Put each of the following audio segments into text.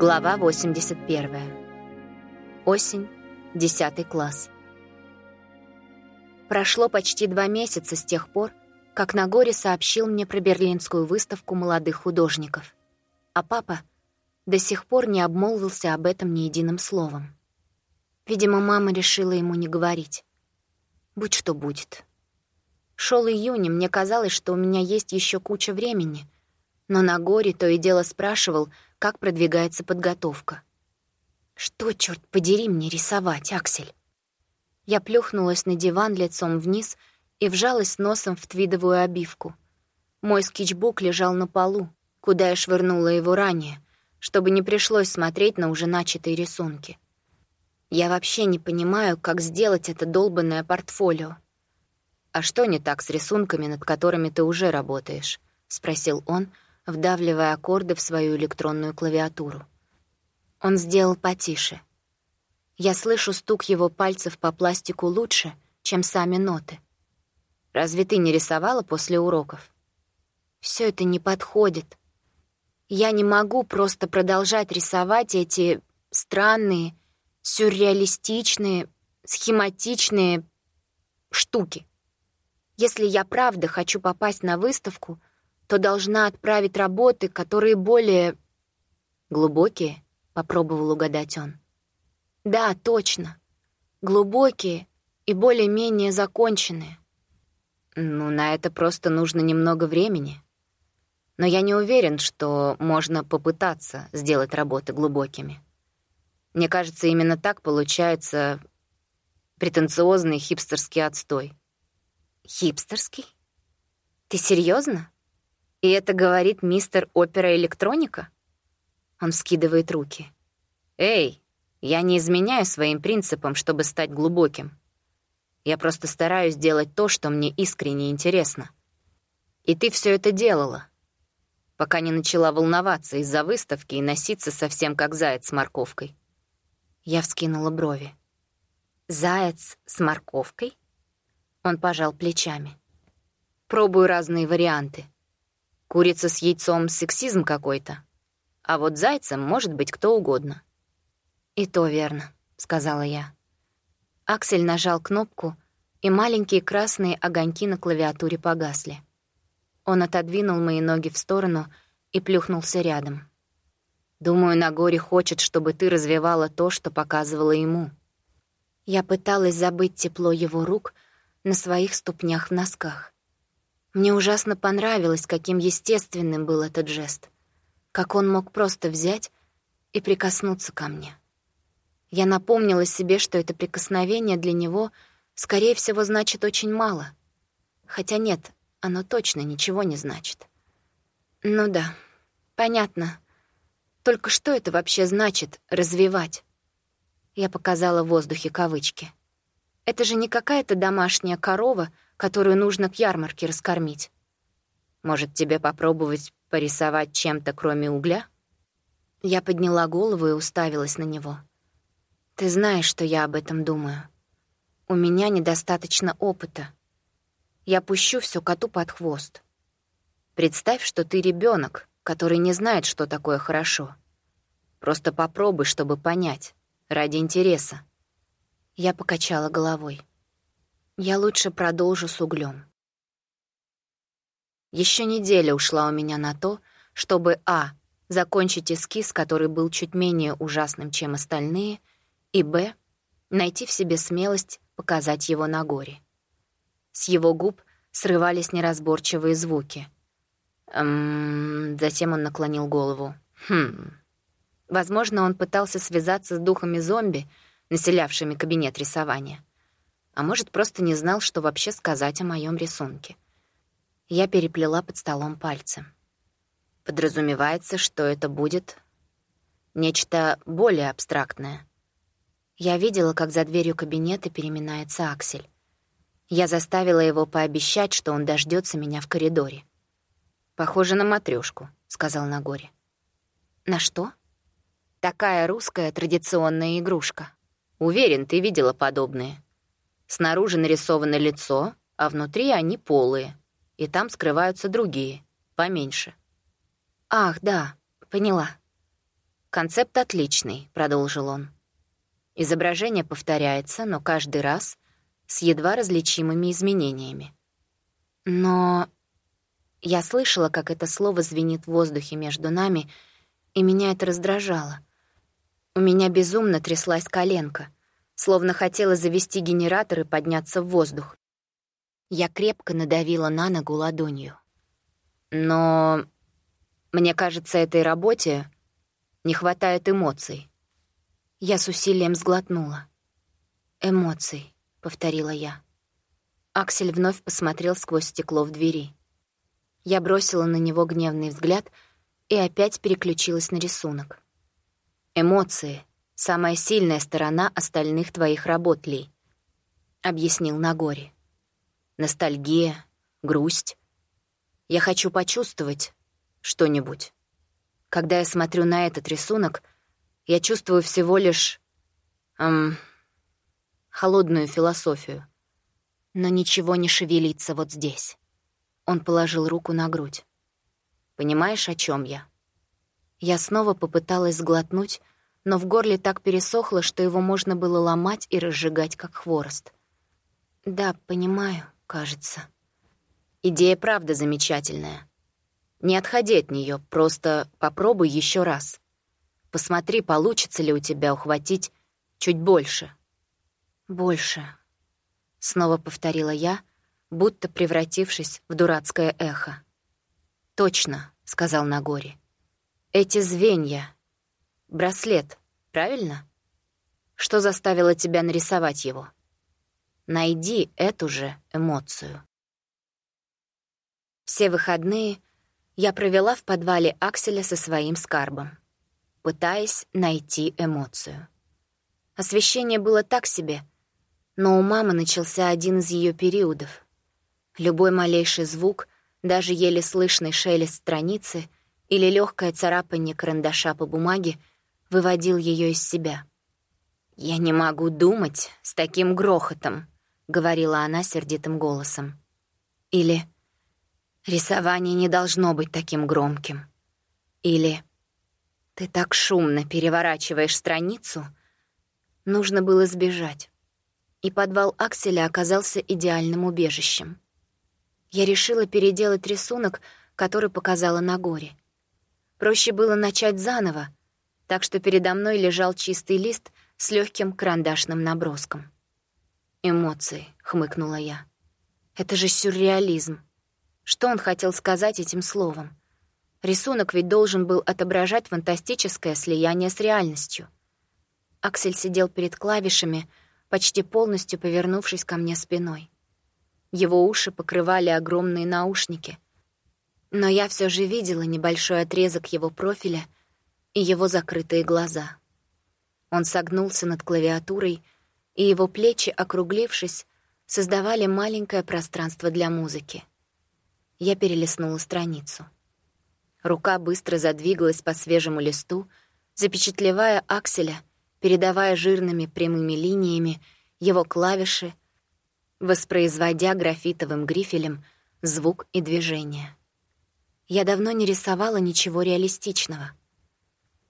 Глава 81. Осень, 10 класс. Прошло почти два месяца с тех пор, как Нагоре сообщил мне про берлинскую выставку молодых художников. А папа до сих пор не обмолвился об этом ни единым словом. Видимо, мама решила ему не говорить. Будь что будет. Шел июнь, и мне казалось, что у меня есть еще куча времени, но Нагоре то и дело спрашивал — как продвигается подготовка. «Что, черт подери, мне рисовать, Аксель?» Я плюхнулась на диван лицом вниз и вжалась носом в твидовую обивку. Мой скетчбук лежал на полу, куда я швырнула его ранее, чтобы не пришлось смотреть на уже начатые рисунки. Я вообще не понимаю, как сделать это долбанное портфолио. «А что не так с рисунками, над которыми ты уже работаешь?» — спросил он, — вдавливая аккорды в свою электронную клавиатуру. Он сделал потише. Я слышу стук его пальцев по пластику лучше, чем сами ноты. Разве ты не рисовала после уроков? Все это не подходит. Я не могу просто продолжать рисовать эти странные, сюрреалистичные, схематичные штуки. Если я правда хочу попасть на выставку — то должна отправить работы, которые более... Глубокие, — попробовал угадать он. Да, точно. Глубокие и более-менее законченные. Ну, на это просто нужно немного времени. Но я не уверен, что можно попытаться сделать работы глубокими. Мне кажется, именно так получается претенциозный хипстерский отстой. Хипстерский? Ты серьезно? И это говорит мистер Опера Электроника? Он скидывает руки. Эй, я не изменяю своим принципам, чтобы стать глубоким. Я просто стараюсь делать то, что мне искренне интересно. И ты все это делала, пока не начала волноваться из-за выставки и носиться совсем как заяц с морковкой. Я вскинула брови. «Заяц с морковкой?» Он пожал плечами. «Пробую разные варианты. Курица с яйцом — сексизм какой-то. А вот зайцем может быть кто угодно. «И то верно», — сказала я. Аксель нажал кнопку, и маленькие красные огоньки на клавиатуре погасли. Он отодвинул мои ноги в сторону и плюхнулся рядом. «Думаю, Нагори хочет, чтобы ты развивала то, что показывала ему». Я пыталась забыть тепло его рук на своих ступнях в носках. Мне ужасно понравилось, каким естественным был этот жест. Как он мог просто взять и прикоснуться ко мне. Я напомнила себе, что это прикосновение для него, скорее всего, значит очень мало. Хотя нет, оно точно ничего не значит. Ну да, понятно. Только что это вообще значит «развивать»? Я показала в воздухе кавычки. Это же не какая-то домашняя корова — которую нужно к ярмарке раскормить. Может, тебе попробовать порисовать чем-то, кроме угля?» Я подняла голову и уставилась на него. «Ты знаешь, что я об этом думаю. У меня недостаточно опыта. Я пущу все коту под хвост. Представь, что ты ребенок, который не знает, что такое хорошо. Просто попробуй, чтобы понять, ради интереса». Я покачала головой. Я лучше продолжу с углем. Еще неделя ушла у меня на то, чтобы а. закончить эскиз, который был чуть менее ужасным, чем остальные, и б. найти в себе смелость показать его на горе. С его губ срывались неразборчивые звуки. Эм, затем он наклонил голову. Хм. Возможно, он пытался связаться с духами зомби, населявшими кабинет рисования а может, просто не знал, что вообще сказать о моем рисунке. Я переплела под столом пальцы. Подразумевается, что это будет нечто более абстрактное. Я видела, как за дверью кабинета переминается Аксель. Я заставила его пообещать, что он дождется меня в коридоре. «Похоже на матрёшку», — сказал Нагоре. «На что?» «Такая русская традиционная игрушка. Уверен, ты видела подобные». Снаружи нарисовано лицо, а внутри они полые, и там скрываются другие, поменьше. Ах, да, поняла. «Концепт отличный», — продолжил он. Изображение повторяется, но каждый раз с едва различимыми изменениями. Но я слышала, как это слово звенит в воздухе между нами, и меня это раздражало. У меня безумно тряслась коленка, словно хотела завести генератор и подняться в воздух. Я крепко надавила на ногу ладонью. Но мне кажется, этой работе не хватает эмоций. Я с усилием сглотнула. «Эмоций», — повторила я. Аксель вновь посмотрел сквозь стекло в двери. Я бросила на него гневный взгляд и опять переключилась на рисунок. «Эмоции — самая сильная сторона остальных твоих работ, Ли», — объяснил Нагори. «Ностальгия, грусть. Я хочу почувствовать что-нибудь. Когда я смотрю на этот рисунок, я чувствую всего лишь... Эм, холодную философию но ничего не шевелится вот здесь. Он положил руку на грудь. «Понимаешь, о чем я?» Я снова попыталась сглотнуть, но в горле так пересохло, что его можно было ломать и разжигать, как хворост. «Да, понимаю, кажется». «Идея правда замечательная. Не отходи от нее, просто попробуй еще раз. Посмотри, получится ли у тебя ухватить чуть больше». «Больше», Снова повторила я, будто превратившись в дурацкое эхо. «Точно», — сказал Нагори. «Эти звенья. Браслет, правильно? Что заставило тебя нарисовать его? Найди эту же эмоцию». Все выходные я провела в подвале Акселя со своим скарбом, пытаясь найти эмоцию. Освещение было так себе, но у мамы начался один из ее периодов. Любой малейший звук, даже еле слышный шелест страницы или легкое царапание карандаша по бумаге выводил ее из себя. «Я не могу думать с таким грохотом», — говорила она сердитым голосом. Или «Рисование не должно быть таким громким». Или «Ты так шумно переворачиваешь страницу». Нужно было сбежать и подвал Акселя оказался идеальным убежищем. Я решила переделать рисунок, который показала на горе. Проще было начать заново, так что передо мной лежал чистый лист с легким карандашным наброском. «Эмоции», — хмыкнула я. «Это же сюрреализм. Что он хотел сказать этим словом? Рисунок ведь должен был отображать фантастическое слияние с реальностью». Аксель сидел перед клавишами, почти полностью повернувшись ко мне спиной. Его уши покрывали огромные наушники, но я все же видела небольшой отрезок его профиля и его закрытые глаза. Он согнулся над клавиатурой, и его плечи, округлившись, создавали маленькое пространство для музыки. Я перелистнула страницу. Рука быстро задвигалась по свежему листу, запечатлевая акселя — передавая жирными прямыми линиями его клавиши, воспроизводя графитовым грифелем звук и движение. Я давно не рисовала ничего реалистичного.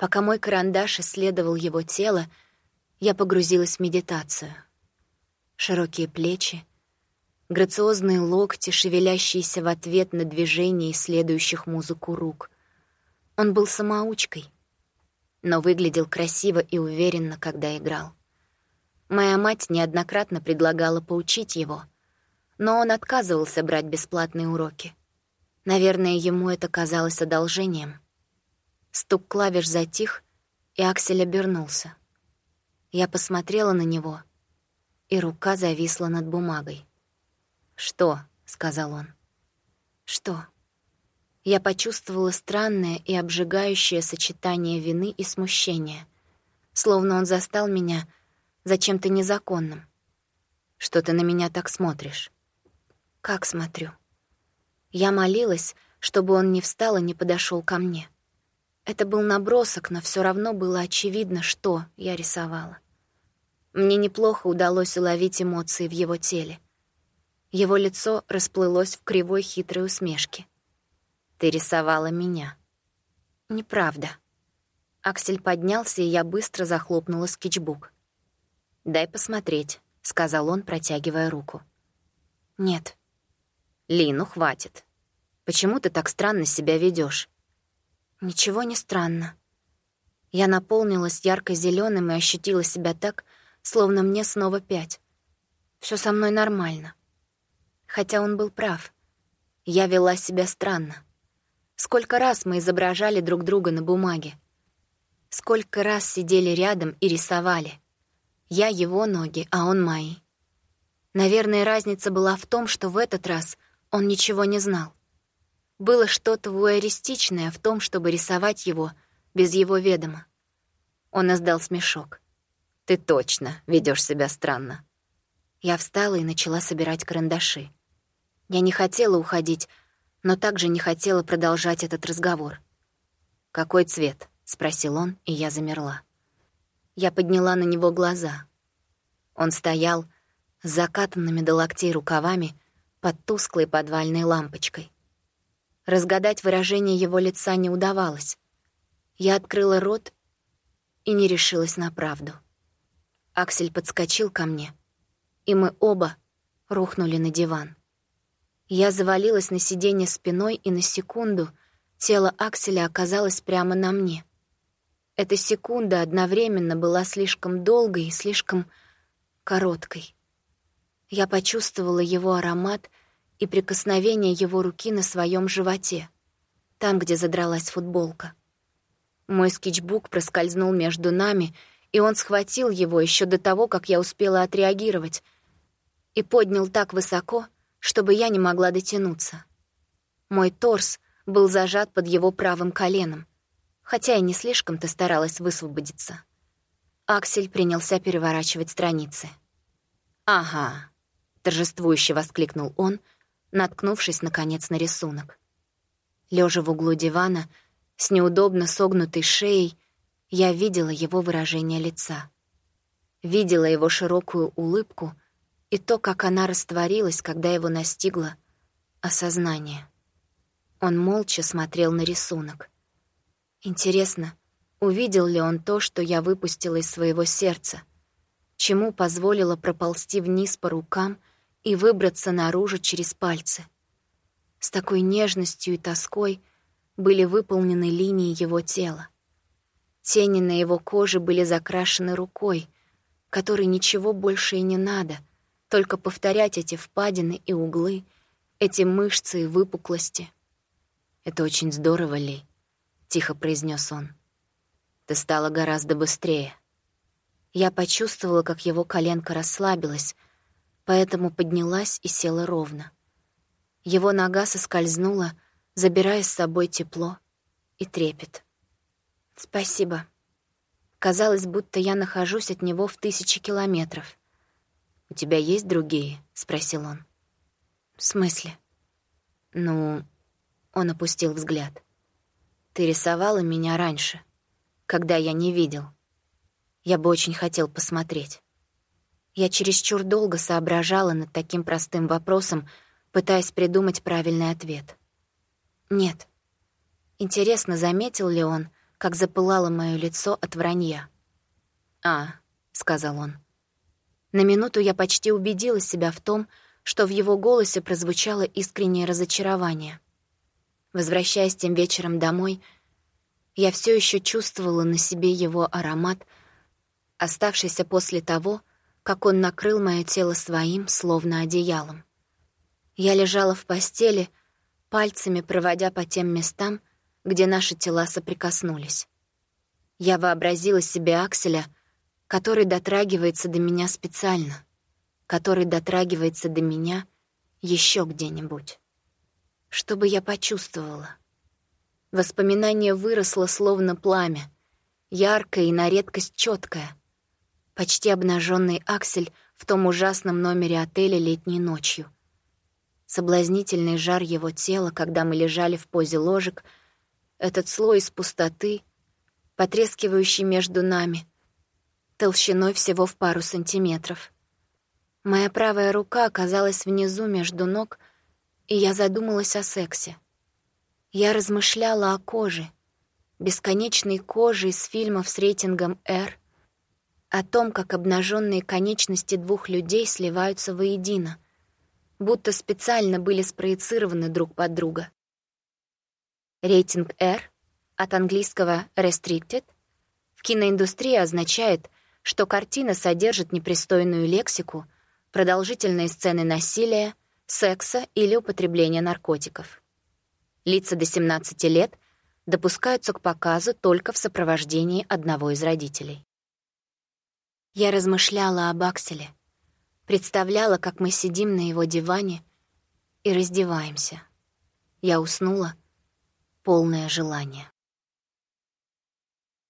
Пока мой карандаш исследовал его тело, я погрузилась в медитацию. Широкие плечи, грациозные локти, шевелящиеся в ответ на движение исследующих музыку рук. Он был самоучкой — но выглядел красиво и уверенно, когда играл. Моя мать неоднократно предлагала поучить его, но он отказывался брать бесплатные уроки. Наверное, ему это казалось одолжением. Стук клавиш затих, и Аксель обернулся. Я посмотрела на него, и рука зависла над бумагой. «Что?» — сказал он. «Что?» я почувствовала странное и обжигающее сочетание вины и смущения, словно он застал меня за чем-то незаконным. «Что ты на меня так смотришь?» «Как смотрю?» Я молилась, чтобы он не встал и не подошел ко мне. Это был набросок, но все равно было очевидно, что я рисовала. Мне неплохо удалось уловить эмоции в его теле. Его лицо расплылось в кривой хитрой усмешке. Ты рисовала меня. Неправда. Аксель поднялся, и я быстро захлопнула скетчбук. «Дай посмотреть», — сказал он, протягивая руку. «Нет». «Ли, ну хватит. Почему ты так странно себя ведешь? «Ничего не странно». Я наполнилась ярко зеленым и ощутила себя так, словно мне снова пять. Все со мной нормально. Хотя он был прав. Я вела себя странно. Сколько раз мы изображали друг друга на бумаге. Сколько раз сидели рядом и рисовали. Я его ноги, а он мои. Наверное, разница была в том, что в этот раз он ничего не знал. Было что-то вуэристичное в том, чтобы рисовать его без его ведома. Он издал смешок. «Ты точно ведешь себя странно». Я встала и начала собирать карандаши. Я не хотела уходить, но также не хотела продолжать этот разговор. «Какой цвет?» — спросил он, и я замерла. Я подняла на него глаза. Он стоял с закатанными до локтей рукавами под тусклой подвальной лампочкой. Разгадать выражение его лица не удавалось. Я открыла рот и не решилась на правду. Аксель подскочил ко мне, и мы оба рухнули на диван. Я завалилась на сиденье спиной, и на секунду тело Акселя оказалось прямо на мне. Эта секунда одновременно была слишком долгой и слишком короткой. Я почувствовала его аромат и прикосновение его руки на своем животе, там, где задралась футболка. Мой скетчбук проскользнул между нами, и он схватил его еще до того, как я успела отреагировать, и поднял так высоко, чтобы я не могла дотянуться. Мой торс был зажат под его правым коленом, хотя и не слишком-то старалась высвободиться. Аксель принялся переворачивать страницы. «Ага», — торжествующе воскликнул он, наткнувшись, наконец, на рисунок. Лежа в углу дивана, с неудобно согнутой шеей, я видела его выражение лица. Видела его широкую улыбку и то, как она растворилась, когда его настигло осознание. Он молча смотрел на рисунок. Интересно, увидел ли он то, что я выпустила из своего сердца, чему позволило проползти вниз по рукам и выбраться наружу через пальцы. С такой нежностью и тоской были выполнены линии его тела. Тени на его коже были закрашены рукой, которой ничего больше и не надо, только повторять эти впадины и углы, эти мышцы и выпуклости. «Это очень здорово, Ли», — тихо произнес он. «Ты стала гораздо быстрее». Я почувствовала, как его коленка расслабилась, поэтому поднялась и села ровно. Его нога соскользнула, забирая с собой тепло и трепет. «Спасибо». Казалось, будто я нахожусь от него в тысячи километров. «У тебя есть другие?» — спросил он. «В смысле?» «Ну...» — он опустил взгляд. «Ты рисовала меня раньше, когда я не видел». Я бы очень хотел посмотреть. Я чересчур долго соображала над таким простым вопросом, пытаясь придумать правильный ответ. Нет. Интересно, заметил ли он, как запылало мое лицо от вранья? «А», — сказал он. На минуту я почти убедила себя в том, что в его голосе прозвучало искреннее разочарование. Возвращаясь тем вечером домой, я все еще чувствовала на себе его аромат — оставшийся после того, как он накрыл мое тело своим, словно одеялом. Я лежала в постели, пальцами проводя по тем местам, где наши тела соприкоснулись. Я вообразила себе Акселя, который дотрагивается до меня специально, который дотрагивается до меня еще где-нибудь. Что бы я почувствовала? Воспоминание выросло словно пламя, яркое и на редкость четкое, почти обнаженный Аксель в том ужасном номере отеля летней ночью. Соблазнительный жар его тела, когда мы лежали в позе ложек, этот слой из пустоты, потрескивающий между нами, толщиной всего в пару сантиметров. Моя правая рука оказалась внизу между ног, и я задумалась о сексе. Я размышляла о коже, бесконечной кожи из фильмов с рейтингом R, о том, как обнаженные конечности двух людей сливаются воедино, будто специально были спроецированы друг под друга. Рейтинг R от английского restricted в киноиндустрии означает, что картина содержит непристойную лексику, продолжительные сцены насилия, секса или употребления наркотиков. Лица до 17 лет допускаются к показу только в сопровождении одного из родителей. Я размышляла об Акселе, представляла, как мы сидим на его диване и раздеваемся. Я уснула, полное желание.